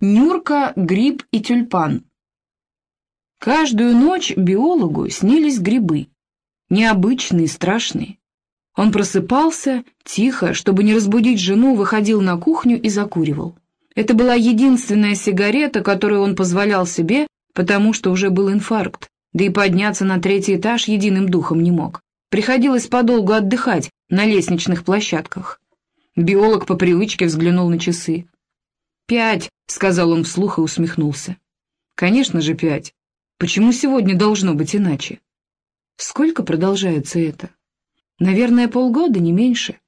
Нюрка, гриб и тюльпан. Каждую ночь биологу снились грибы. Необычные, страшные. Он просыпался, тихо, чтобы не разбудить жену, выходил на кухню и закуривал. Это была единственная сигарета, которую он позволял себе, потому что уже был инфаркт, да и подняться на третий этаж единым духом не мог. Приходилось подолгу отдыхать на лестничных площадках. Биолог по привычке взглянул на часы. «Пять», — сказал он вслух и усмехнулся. «Конечно же пять. Почему сегодня должно быть иначе?» «Сколько продолжается это?» «Наверное, полгода, не меньше.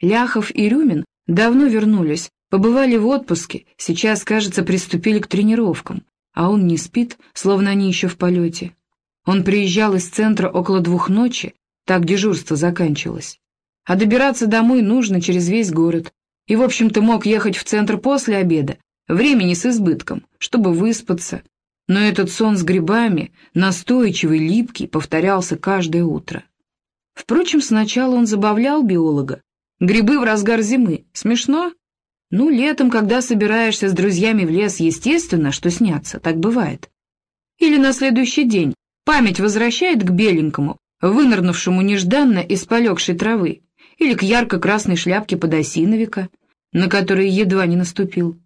Ляхов и Рюмин давно вернулись, побывали в отпуске, сейчас, кажется, приступили к тренировкам, а он не спит, словно они еще в полете. Он приезжал из центра около двух ночи, так дежурство заканчивалось. А добираться домой нужно через весь город, и, в общем-то, мог ехать в центр после обеда, времени с избытком, чтобы выспаться. Но этот сон с грибами, настойчивый, липкий, повторялся каждое утро. Впрочем, сначала он забавлял биолога. Грибы в разгар зимы. Смешно? Ну, летом, когда собираешься с друзьями в лес, естественно, что снятся, так бывает. Или на следующий день память возвращает к беленькому, вынырнувшему нежданно из полегшей травы, или к ярко-красной шляпке подосиновика, на которой едва не наступил.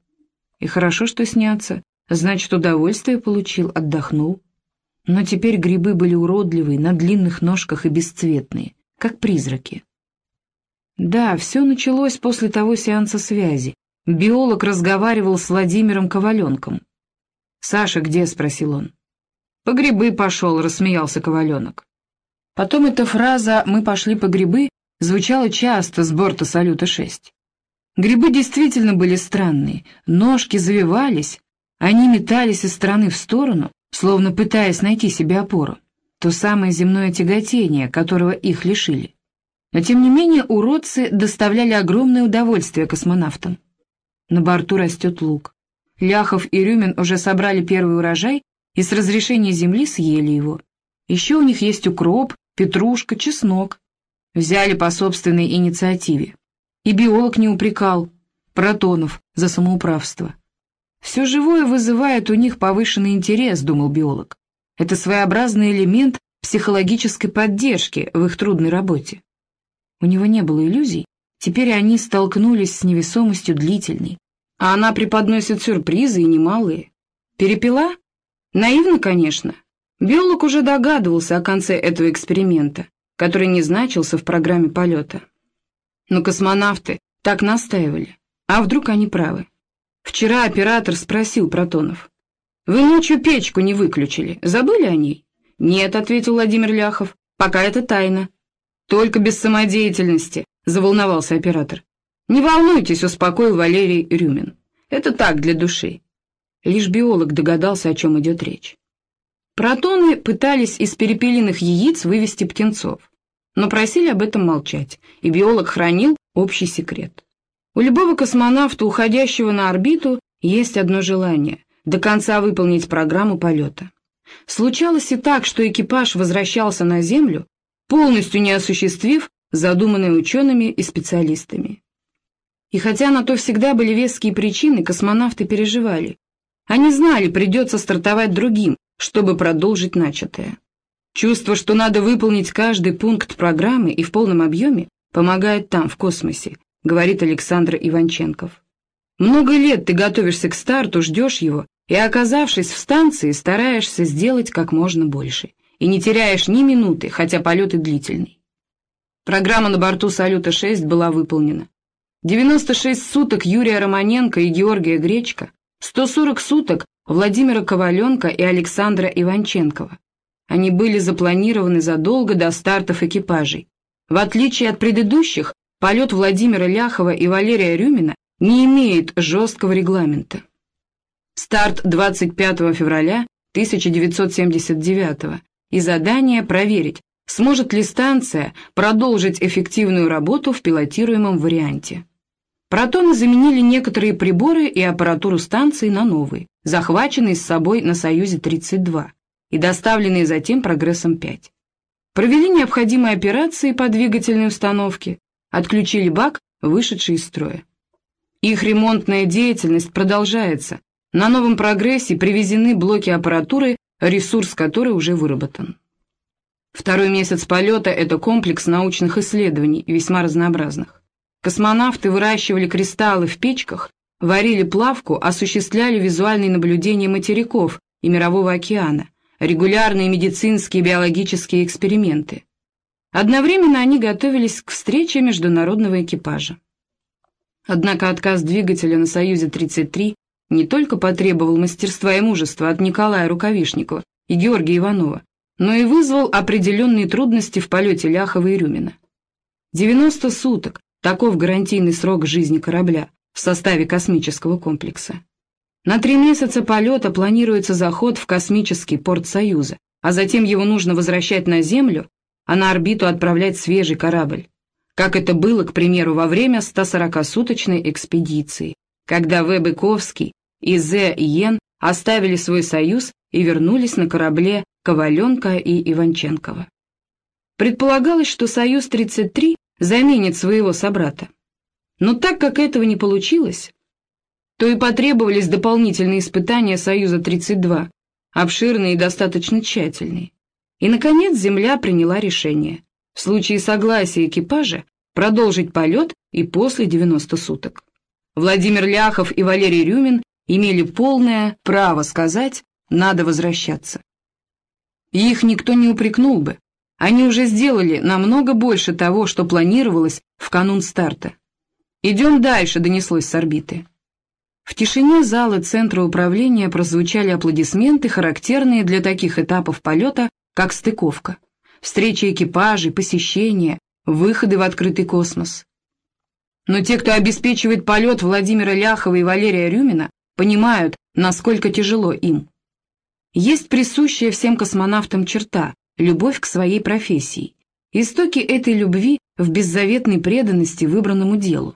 И хорошо, что снятся, значит, удовольствие получил, отдохнул. Но теперь грибы были уродливые, на длинных ножках и бесцветные, как призраки. Да, все началось после того сеанса связи. Биолог разговаривал с Владимиром Коваленком. «Саша где?» — спросил он. «По грибы пошел», — рассмеялся Коваленок. Потом эта фраза «мы пошли по грибы» звучало часто с борта «Салюта-6». Грибы действительно были странные, ножки завивались, они метались из стороны в сторону, словно пытаясь найти себе опору, то самое земное тяготение, которого их лишили. Но тем не менее уродцы доставляли огромное удовольствие космонавтам. На борту растет лук. Ляхов и Рюмин уже собрали первый урожай и с разрешения земли съели его. Еще у них есть укроп, петрушка, чеснок, Взяли по собственной инициативе. И биолог не упрекал протонов за самоуправство. Все живое вызывает у них повышенный интерес, думал биолог. Это своеобразный элемент психологической поддержки в их трудной работе. У него не было иллюзий, теперь они столкнулись с невесомостью длительной, а она преподносит сюрпризы и немалые. Перепила? Наивно, конечно. Биолог уже догадывался о конце этого эксперимента, который не значился в программе полета. Но космонавты так настаивали. А вдруг они правы? Вчера оператор спросил Протонов. «Вы ночью печку не выключили. Забыли о ней?» «Нет», — ответил Владимир Ляхов. «Пока это тайна». «Только без самодеятельности», — заволновался оператор. «Не волнуйтесь», — успокоил Валерий Рюмин. «Это так, для души». Лишь биолог догадался, о чем идет речь. Протоны пытались из перепелиных яиц вывести птенцов но просили об этом молчать, и биолог хранил общий секрет. У любого космонавта, уходящего на орбиту, есть одно желание — до конца выполнить программу полета. Случалось и так, что экипаж возвращался на Землю, полностью не осуществив задуманное учеными и специалистами. И хотя на то всегда были веские причины, космонавты переживали. Они знали, придется стартовать другим, чтобы продолжить начатое. Чувство, что надо выполнить каждый пункт программы и в полном объеме, помогает там, в космосе, говорит Александр Иванченков. Много лет ты готовишься к старту, ждешь его, и, оказавшись в станции, стараешься сделать как можно больше. И не теряешь ни минуты, хотя полет и длительный. Программа на борту «Салюта-6» была выполнена. 96 суток Юрия Романенко и Георгия Гречка, 140 суток Владимира Коваленко и Александра Иванченкова. Они были запланированы задолго до стартов экипажей. В отличие от предыдущих, полет Владимира Ляхова и Валерия Рюмина не имеет жесткого регламента. Старт 25 февраля 1979 и задание проверить, сможет ли станция продолжить эффективную работу в пилотируемом варианте. Протоны заменили некоторые приборы и аппаратуру станции на новые, захваченные с собой на «Союзе-32» и доставленные затем «Прогрессом-5». Провели необходимые операции по двигательной установке, отключили бак, вышедший из строя. Их ремонтная деятельность продолжается, На новом прогрессе привезены блоки аппаратуры, ресурс которой уже выработан. Второй месяц полета – это комплекс научных исследований, весьма разнообразных. Космонавты выращивали кристаллы в печках, варили плавку, осуществляли визуальные наблюдения материков и Мирового океана, регулярные медицинские и биологические эксперименты. Одновременно они готовились к встрече международного экипажа. Однако отказ двигателя на «Союзе-33» не только потребовал мастерства и мужества от Николая Рукавишникова и Георгия Иванова, но и вызвал определенные трудности в полете Ляхова и Рюмина. 90 суток – таков гарантийный срок жизни корабля в составе космического комплекса. На три месяца полета планируется заход в космический порт Союза, а затем его нужно возвращать на Землю, а на орбиту отправлять свежий корабль, как это было, к примеру, во время 140-суточной экспедиции, когда В. Быковский и З. Йен оставили свой союз и вернулись на корабле Коваленко и Иванченкова. Предполагалось, что «Союз-33» заменит своего собрата. Но так как этого не получилось, то и потребовались дополнительные испытания «Союза-32», обширные и достаточно тщательные. И, наконец, Земля приняла решение в случае согласия экипажа продолжить полет и после 90 суток. Владимир Ляхов и Валерий Рюмин имели полное право сказать «надо возвращаться». И их никто не упрекнул бы. Они уже сделали намного больше того, что планировалось в канун старта. «Идем дальше», — донеслось с орбиты. В тишине зала Центра управления прозвучали аплодисменты, характерные для таких этапов полета, как стыковка, встреча экипажей, посещения, выходы в открытый космос. Но те, кто обеспечивает полет Владимира Ляхова и Валерия Рюмина, понимают, насколько тяжело им. Есть присущая всем космонавтам черта – любовь к своей профессии. Истоки этой любви в беззаветной преданности выбранному делу.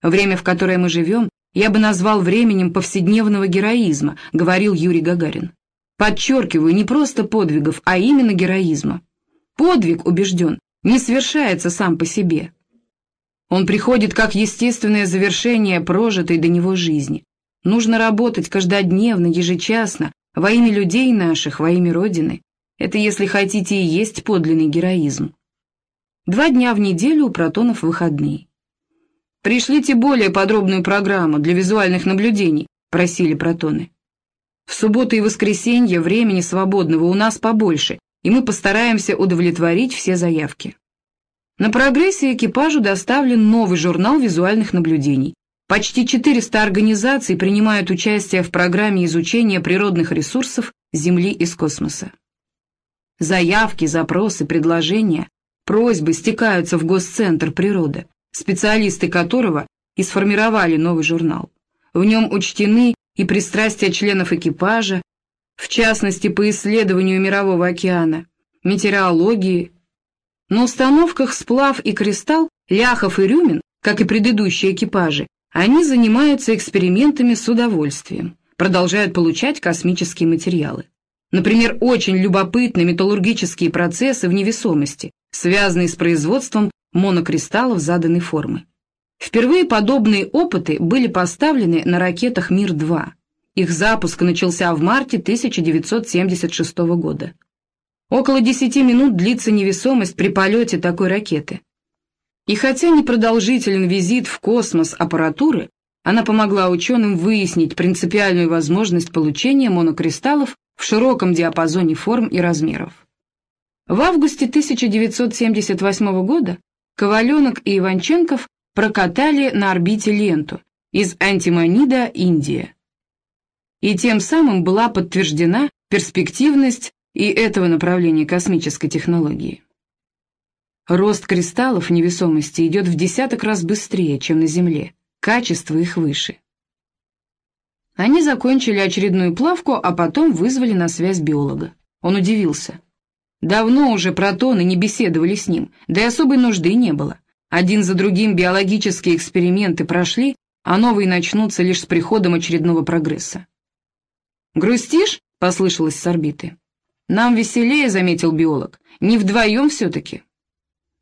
Время, в которое мы живем, я бы назвал временем повседневного героизма, говорил Юрий Гагарин. Подчеркиваю, не просто подвигов, а именно героизма. Подвиг, убежден, не совершается сам по себе. Он приходит как естественное завершение прожитой до него жизни. Нужно работать каждодневно, ежечасно, во имя людей наших, во имя Родины. Это, если хотите, и есть подлинный героизм. Два дня в неделю у протонов выходные. «Пришлите более подробную программу для визуальных наблюдений», — просили протоны. «В субботу и воскресенье времени свободного у нас побольше, и мы постараемся удовлетворить все заявки». На прогрессе экипажу доставлен новый журнал визуальных наблюдений, Почти 400 организаций принимают участие в программе изучения природных ресурсов Земли из космоса. Заявки, запросы, предложения, просьбы стекаются в Госцентр природы, специалисты которого и сформировали новый журнал. В нем учтены и пристрастия членов экипажа, в частности по исследованию Мирового океана, метеорологии. На установках «Сплав» и «Кристалл» Ляхов и Рюмин, как и предыдущие экипажи, они занимаются экспериментами с удовольствием, продолжают получать космические материалы. Например, очень любопытны металлургические процессы в невесомости, связанные с производством монокристаллов заданной формы. Впервые подобные опыты были поставлены на ракетах «Мир-2». Их запуск начался в марте 1976 года. Около 10 минут длится невесомость при полете такой ракеты. И хотя непродолжителен визит в космос аппаратуры, она помогла ученым выяснить принципиальную возможность получения монокристаллов в широком диапазоне форм и размеров. В августе 1978 года Коваленок и Иванченков прокатали на орбите ленту из антимонида Индия. И тем самым была подтверждена перспективность и этого направления космической технологии. Рост кристаллов невесомости идет в десяток раз быстрее, чем на Земле. Качество их выше. Они закончили очередную плавку, а потом вызвали на связь биолога. Он удивился. Давно уже протоны не беседовали с ним, да и особой нужды не было. Один за другим биологические эксперименты прошли, а новые начнутся лишь с приходом очередного прогресса. «Грустишь?» — послышалось с орбиты. «Нам веселее», — заметил биолог. «Не вдвоем все-таки».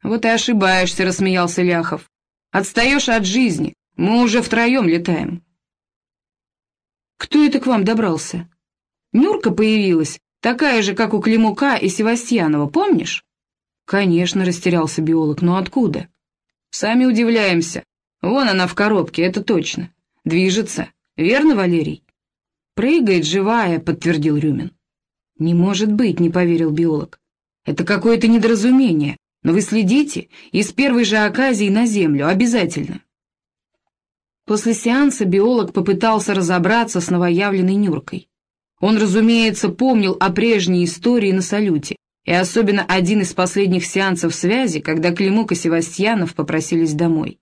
«Вот и ошибаешься», — рассмеялся Ляхов. «Отстаешь от жизни, мы уже втроем летаем». Кто это к вам добрался? Нюрка появилась, такая же, как у Климука и Севастьянова, помнишь? Конечно, растерялся биолог, но откуда? Сами удивляемся. Вон она в коробке, это точно. Движется. Верно, Валерий? Прыгает живая, подтвердил Рюмин. Не может быть, не поверил биолог. Это какое-то недоразумение. Но вы следите, и с первой же оказии на землю, обязательно. После сеанса биолог попытался разобраться с новоявленной Нюркой. Он, разумеется, помнил о прежней истории на салюте, и особенно один из последних сеансов связи, когда Климук и Севастьянов попросились домой.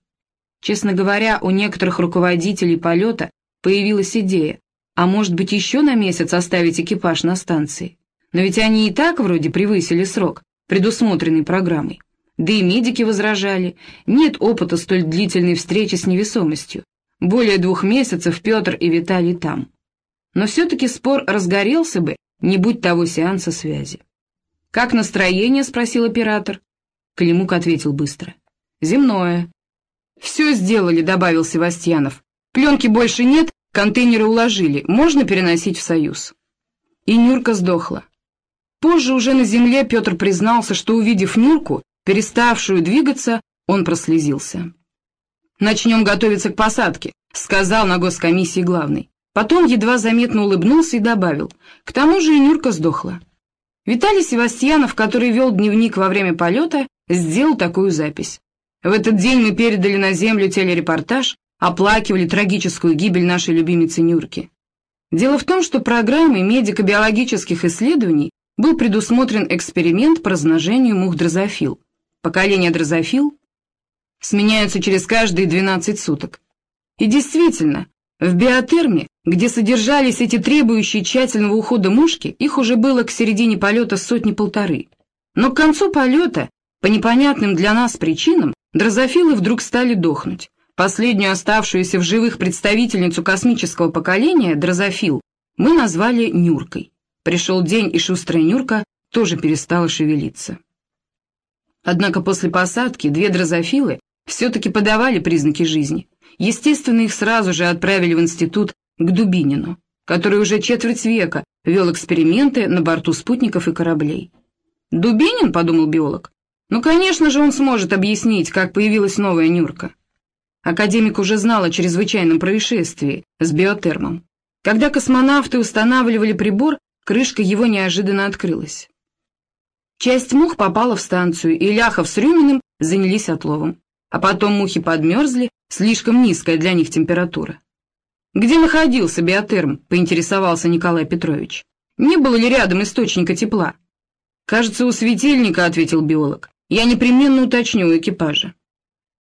Честно говоря, у некоторых руководителей полета появилась идея, а может быть еще на месяц оставить экипаж на станции. Но ведь они и так вроде превысили срок, предусмотренный программой. Да и медики возражали, нет опыта столь длительной встречи с невесомостью, более двух месяцев Петр и Виталий там. Но все-таки спор разгорелся бы, не будь того сеанса связи. «Как настроение?» — спросил оператор. Климук ответил быстро. «Земное». «Все сделали», — добавил Севастьянов. «Пленки больше нет, контейнеры уложили, можно переносить в Союз». И Нюрка сдохла. Позже уже на земле Петр признался, что, увидев Нюрку, переставшую двигаться, он прослезился. «Начнем готовиться к посадке», — сказал на госкомиссии главный. Потом едва заметно улыбнулся и добавил. К тому же и Нюрка сдохла. Виталий Севастьянов, который вел дневник во время полета, сделал такую запись. В этот день мы передали на Землю телерепортаж, оплакивали трагическую гибель нашей любимицы Нюрки. Дело в том, что программой медико-биологических исследований был предусмотрен эксперимент по размножению мух дрозофил. Поколение дрозофил сменяются через каждые 12 суток. И действительно, в биотерме, где содержались эти требующие тщательного ухода мушки, их уже было к середине полета сотни-полторы. Но к концу полета, по непонятным для нас причинам, дрозофилы вдруг стали дохнуть. Последнюю оставшуюся в живых представительницу космического поколения, дрозофил, мы назвали Нюркой. Пришел день, и шустрая Нюрка тоже перестала шевелиться. Однако после посадки две дрозофилы все-таки подавали признаки жизни. Естественно, их сразу же отправили в институт к Дубинину, который уже четверть века вел эксперименты на борту спутников и кораблей. «Дубинин?» — подумал биолог. «Ну, конечно же, он сможет объяснить, как появилась новая Нюрка». Академик уже знал о чрезвычайном происшествии с биотермом. Когда космонавты устанавливали прибор, крышка его неожиданно открылась. Часть мух попала в станцию, и Ляхов с Рюминым занялись отловом. А потом мухи подмерзли, слишком низкая для них температура. «Где находился биотерм?» — поинтересовался Николай Петрович. «Не было ли рядом источника тепла?» «Кажется, у светильника», — ответил биолог. «Я непременно уточню у экипажа».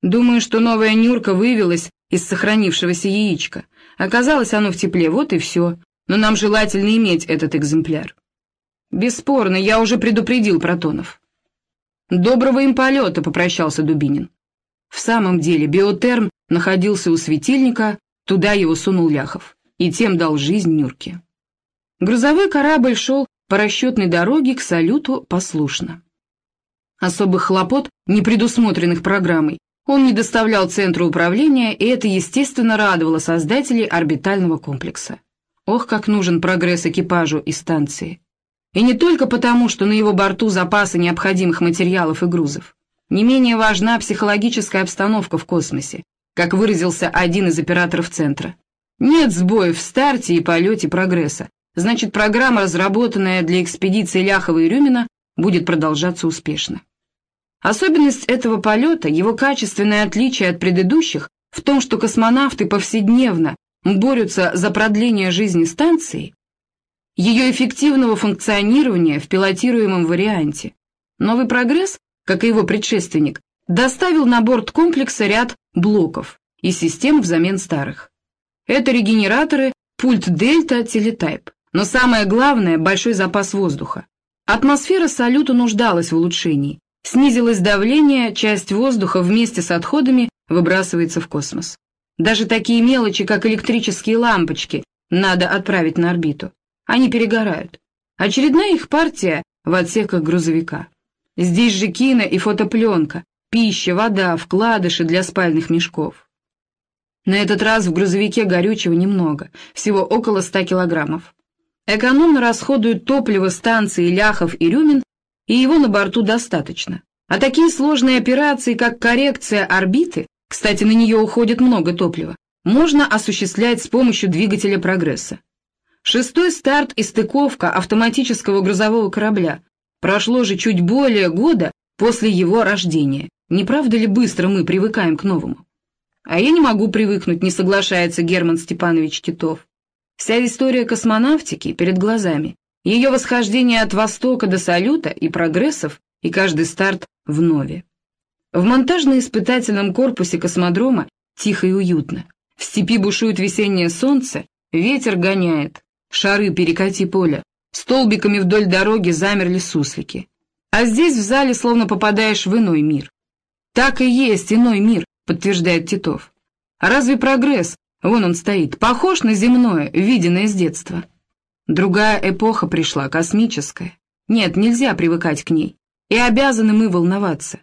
Думаю, что новая Нюрка вывелась из сохранившегося яичка. Оказалось оно в тепле, вот и все. Но нам желательно иметь этот экземпляр. Бесспорно, я уже предупредил Протонов. «Доброго им полета», — попрощался Дубинин. В самом деле биотерм находился у светильника, туда его сунул Ляхов, и тем дал жизнь Нюрке. Грузовой корабль шел по расчетной дороге к салюту послушно. Особых хлопот, не предусмотренных программой, он не доставлял центру управления, и это, естественно, радовало создателей орбитального комплекса. Ох, как нужен прогресс экипажу и станции. И не только потому, что на его борту запасы необходимых материалов и грузов. Не менее важна психологическая обстановка в космосе, как выразился один из операторов центра. Нет сбоев в старте и полете прогресса, значит программа, разработанная для экспедиции Ляхова и Рюмина, будет продолжаться успешно. Особенность этого полета, его качественное отличие от предыдущих, в том, что космонавты повседневно борются за продление жизни станции, ее эффективного функционирования в пилотируемом варианте. Новый прогресс как и его предшественник, доставил на борт комплекса ряд блоков и систем взамен старых. Это регенераторы, пульт Дельта, телетайп. Но самое главное – большой запас воздуха. Атмосфера салюта нуждалась в улучшении. Снизилось давление, часть воздуха вместе с отходами выбрасывается в космос. Даже такие мелочи, как электрические лампочки, надо отправить на орбиту. Они перегорают. Очередная их партия в отсеках грузовика. Здесь же кино и фотопленка, пища, вода, вкладыши для спальных мешков. На этот раз в грузовике горючего немного, всего около 100 килограммов. Экономно расходуют топливо станции Ляхов и Рюмин, и его на борту достаточно. А такие сложные операции, как коррекция орбиты, кстати, на нее уходит много топлива, можно осуществлять с помощью двигателя «Прогресса». Шестой старт и стыковка автоматического грузового корабля. Прошло же чуть более года после его рождения. Не правда ли быстро мы привыкаем к новому? А я не могу привыкнуть, не соглашается Герман Степанович Титов. Вся история космонавтики перед глазами. Ее восхождение от востока до салюта и прогрессов, и каждый старт в нове. В монтажно-испытательном корпусе космодрома тихо и уютно. В степи бушует весеннее солнце, ветер гоняет. Шары перекати поля. Столбиками вдоль дороги замерли суслики. А здесь в зале словно попадаешь в иной мир. Так и есть иной мир, подтверждает Титов. А разве прогресс, вон он стоит, похож на земное, виденное с детства? Другая эпоха пришла, космическая. Нет, нельзя привыкать к ней. И обязаны мы волноваться.